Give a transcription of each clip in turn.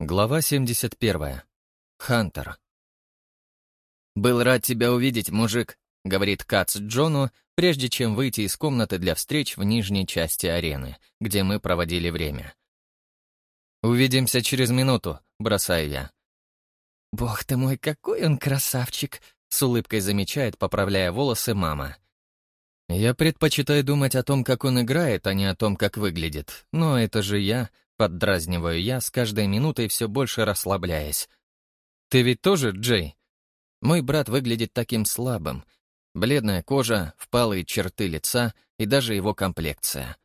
Глава 71. Хантер. «Был рад тебя увидеть, мужик», — говорит Кац Джону, прежде чем выйти из комнаты для встреч в нижней части арены, где мы проводили время. «Увидимся через минуту», — бросаю я. «Бог ты мой, какой он красавчик!» — с улыбкой замечает, поправляя волосы мама. Я предпочитаю думать о том, как он играет, а не о том, как выглядит. Но это же я, поддразниваю я, с каждой минутой все больше расслабляясь. Ты ведь тоже Джей? Мой брат выглядит таким слабым. Бледная кожа, впалые черты лица и даже его комплекция.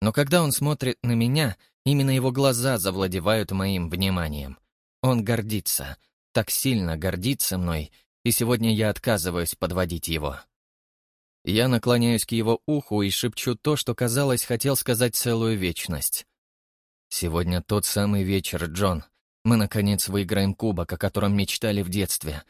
Но когда он смотрит на меня, именно его глаза завладевают моим вниманием. Он гордится, так сильно гордится мной, и сегодня я отказываюсь подводить его. Я наклоняюсь к его уху и шепчу то, что, казалось, хотел сказать целую вечность. «Сегодня тот самый вечер, Джон. Мы, наконец, выиграем кубок, о котором мечтали в детстве.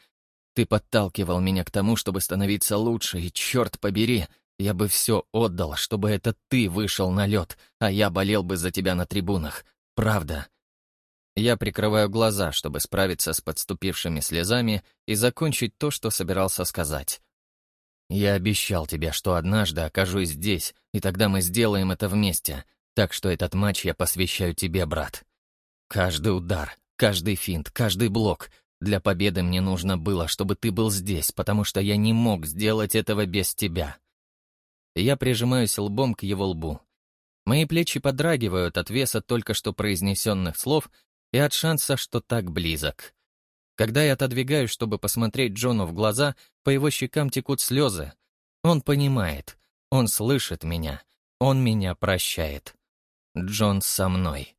Ты подталкивал меня к тому, чтобы становиться лучше, и, черт побери, я бы все отдал, чтобы это ты вышел на лед, а я болел бы за тебя на трибунах. Правда». Я прикрываю глаза, чтобы справиться с подступившими слезами и закончить то, что собирался сказать. Я обещал тебе, что однажды окажусь здесь, и тогда мы сделаем это вместе. Так что этот матч я посвящаю тебе, брат. Каждый удар, каждый финт, каждый блок. Для победы мне нужно было, чтобы ты был здесь, потому что я не мог сделать этого без тебя. Я прижимаюсь лбом к его лбу. Мои плечи подрагивают от веса только что произнесенных слов и от шанса, что так близок. Когда я отодвигаюсь, чтобы посмотреть Джону в глаза, по его щекам текут слезы. Он понимает, он слышит меня, он меня прощает. Джон со мной.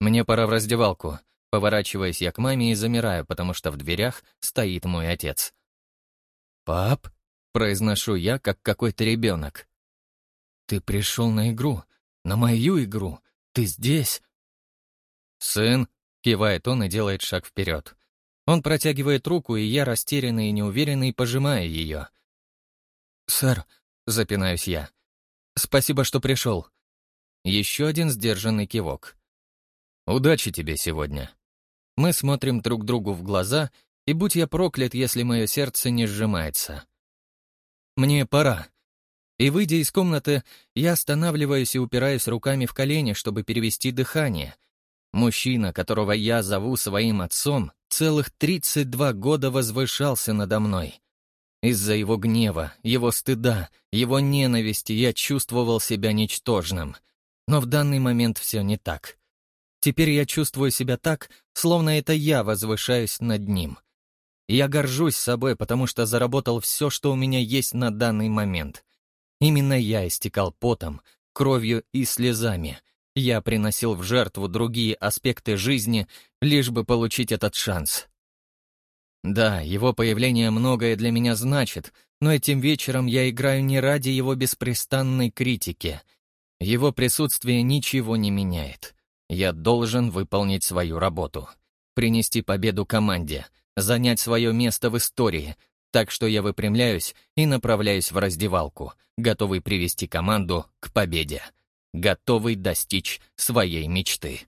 Мне пора в раздевалку. Поворачиваясь я к маме и замираю, потому что в дверях стоит мой отец. «Пап?» — произношу я, как какой-то ребенок. «Ты пришел на игру, на мою игру. Ты здесь?» «Сын?» Кивает он и делает шаг вперед. Он протягивает руку, и я, растерянный и неуверенный, пожимаю ее. «Сэр», — запинаюсь я, — «спасибо, что пришел». Еще один сдержанный кивок. «Удачи тебе сегодня». Мы смотрим друг другу в глаза, и будь я проклят, если мое сердце не сжимается. «Мне пора». И, выйдя из комнаты, я останавливаюсь и упираюсь руками в колени, чтобы перевести дыхание — Мужчина, которого я зову своим отцом, целых 32 года возвышался надо мной. Из-за его гнева, его стыда, его ненависти я чувствовал себя ничтожным. Но в данный момент все не так. Теперь я чувствую себя так, словно это я возвышаюсь над ним. Я горжусь собой, потому что заработал все, что у меня есть на данный момент. Именно я истекал потом, кровью и слезами — я приносил в жертву другие аспекты жизни, лишь бы получить этот шанс. Да, его появление многое для меня значит, но этим вечером я играю не ради его беспрестанной критики. Его присутствие ничего не меняет. Я должен выполнить свою работу. Принести победу команде, занять свое место в истории, так что я выпрямляюсь и направляюсь в раздевалку, готовый привести команду к победе готовый достичь своей мечты.